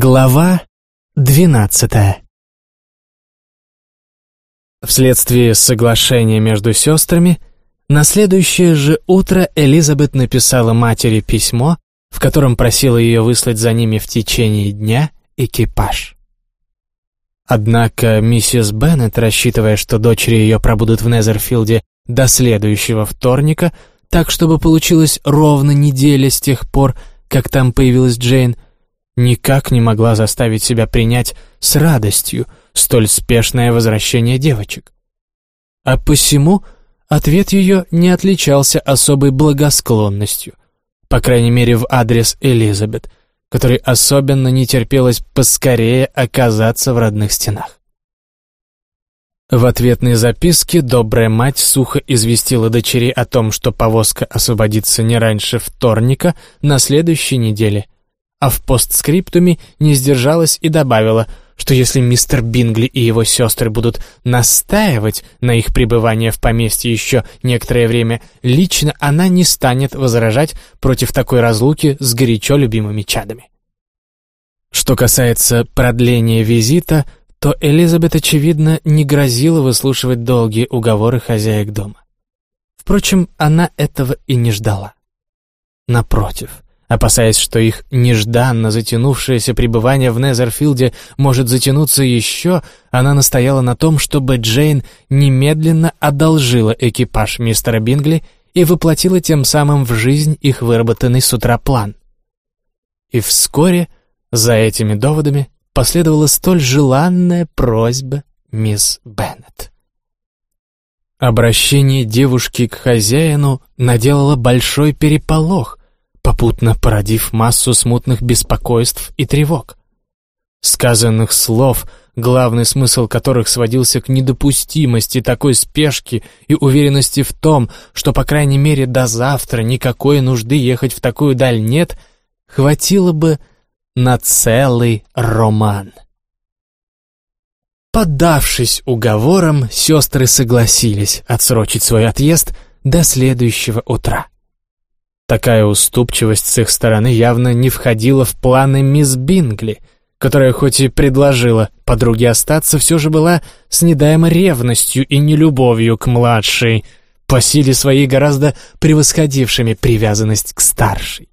Глава двенадцатая Вследствие соглашения между сестрами, на следующее же утро Элизабет написала матери письмо, в котором просила ее выслать за ними в течение дня экипаж. Однако миссис Беннет, рассчитывая, что дочери ее пробудут в Незерфилде до следующего вторника, так чтобы получилось ровно неделя с тех пор, как там появилась Джейн, никак не могла заставить себя принять с радостью столь спешное возвращение девочек. А посему ответ ее не отличался особой благосклонностью, по крайней мере в адрес Элизабет, которой особенно не терпелось поскорее оказаться в родных стенах. В ответной записке добрая мать сухо известила дочери о том, что повозка освободится не раньше вторника на следующей неделе – а в постскриптуме не сдержалась и добавила, что если мистер Бингли и его сестры будут настаивать на их пребывании в поместье еще некоторое время, лично она не станет возражать против такой разлуки с горячо любимыми чадами. Что касается продления визита, то Элизабет, очевидно, не грозила выслушивать долгие уговоры хозяек дома. Впрочем, она этого и не ждала. Напротив — Опасаясь, что их нежданно затянувшееся пребывание в Незерфилде может затянуться еще, она настояла на том, чтобы Джейн немедленно одолжила экипаж мистера Бингли и воплотила тем самым в жизнь их выработанный с утра план. И вскоре за этими доводами последовала столь желанная просьба мисс Беннет. Обращение девушки к хозяину наделало большой переполох, попутно породив массу смутных беспокойств и тревог. Сказанных слов, главный смысл которых сводился к недопустимости такой спешки и уверенности в том, что, по крайней мере, до завтра никакой нужды ехать в такую даль нет, хватило бы на целый роман. Поддавшись уговорам, сестры согласились отсрочить свой отъезд до следующего утра. Такая уступчивость с их стороны явно не входила в планы мисс Бингли, которая хоть и предложила подруге остаться, все же была с недаемо ревностью и нелюбовью к младшей, по силе своей гораздо превосходившими привязанность к старшей.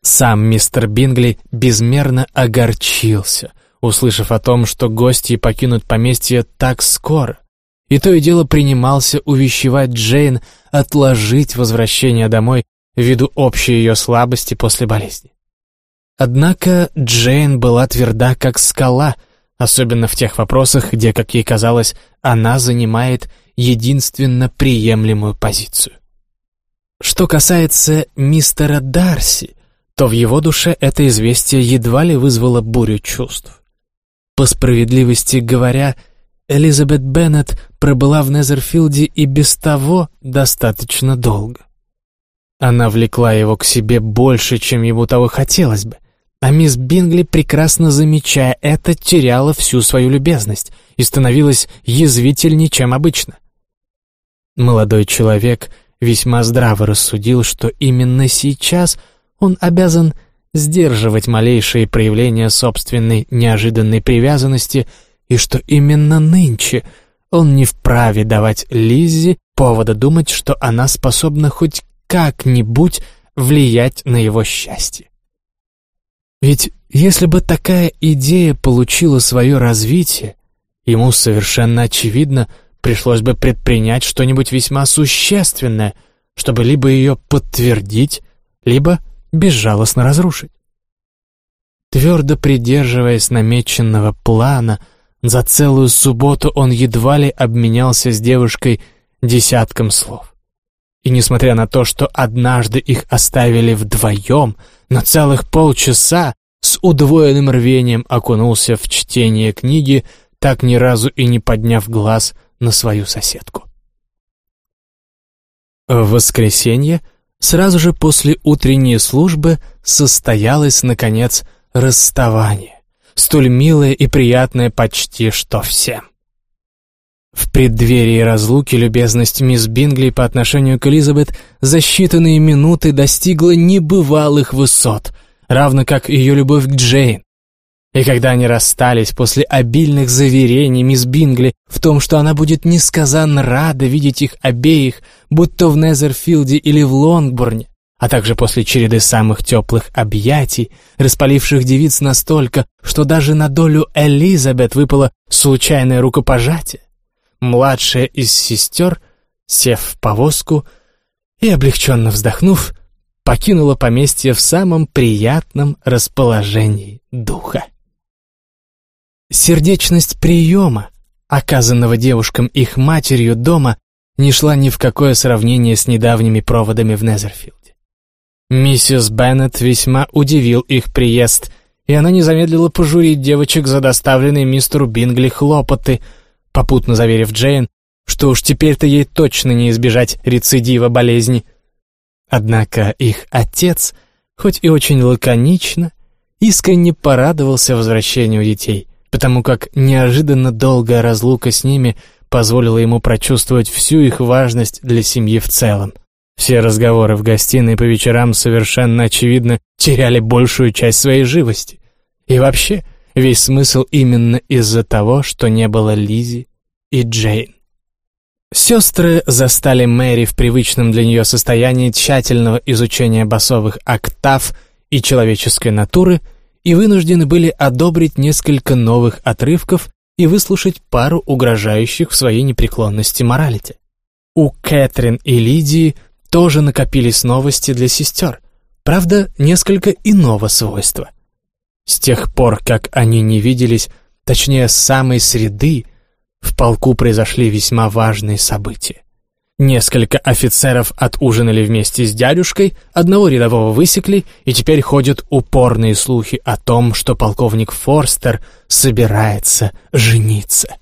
Сам мистер Бингли безмерно огорчился, услышав о том, что гости покинут поместье так скоро, и то и дело принимался увещевать Джейн отложить возвращение домой ввиду общей ее слабости после болезни. Однако Джейн была тверда, как скала, особенно в тех вопросах, где, как ей казалось, она занимает единственно приемлемую позицию. Что касается мистера Дарси, то в его душе это известие едва ли вызвало бурю чувств. По справедливости говоря, Элизабет Беннет пробыла в Незерфилде и без того достаточно долго. Она влекла его к себе больше, чем ему того хотелось бы, а мисс Бингли, прекрасно замечая это, теряла всю свою любезность и становилась язвительнее, чем обычно. Молодой человек весьма здраво рассудил, что именно сейчас он обязан сдерживать малейшие проявления собственной неожиданной привязанности — и что именно нынче он не вправе давать Лиззи повода думать, что она способна хоть как-нибудь влиять на его счастье. Ведь если бы такая идея получила свое развитие, ему совершенно очевидно пришлось бы предпринять что-нибудь весьма существенное, чтобы либо ее подтвердить, либо безжалостно разрушить. Твердо придерживаясь намеченного плана, за целую субботу он едва ли обменялся с девушкой десятком слов. И несмотря на то, что однажды их оставили вдвоем, на целых полчаса с удвоенным рвением окунулся в чтение книги, так ни разу и не подняв глаз на свою соседку. В воскресенье, сразу же после утренней службы, состоялось, наконец, расставание столь милое и приятное почти что всем. В преддверии разлуки любезность мисс Бингли по отношению к Элизабет за считанные минуты достигла небывалых высот, равно как ее любовь к Джейн, И когда они расстались после обильных заверений мисс Бингли в том, что она будет несказанно рада видеть их обеих, будь то в Незерфилде или в Лонгборне, а также после череды самых теплых объятий, распаливших девиц настолько, что даже на долю Элизабет выпало случайное рукопожатие, младшая из сестер, сев в повозку и, облегченно вздохнув, покинула поместье в самом приятном расположении духа. Сердечность приема, оказанного девушкам их матерью дома, не шла ни в какое сравнение с недавними проводами в Незерфилде. Миссис Беннет весьма удивил их приезд, и она не замедлила пожурить девочек за доставленные мистеру Бингли хлопоты, попутно заверив Джейн, что уж теперь-то ей точно не избежать рецидива болезни. Однако их отец, хоть и очень лаконично, искренне порадовался возвращению детей потому как неожиданно долгая разлука с ними позволила ему прочувствовать всю их важность для семьи в целом. Все разговоры в гостиной по вечерам совершенно очевидно теряли большую часть своей живости. И вообще, весь смысл именно из-за того, что не было Лизи и Джейн. Сестры застали Мэри в привычном для нее состоянии тщательного изучения басовых октав и человеческой натуры – и вынуждены были одобрить несколько новых отрывков и выслушать пару угрожающих в своей непреклонности моралити. У Кэтрин и Лидии тоже накопились новости для сестер, правда, несколько иного свойства. С тех пор, как они не виделись, точнее, с самой среды, в полку произошли весьма важные события. Несколько офицеров отужинали вместе с дядюшкой, одного рядового высекли, и теперь ходят упорные слухи о том, что полковник Форстер собирается жениться.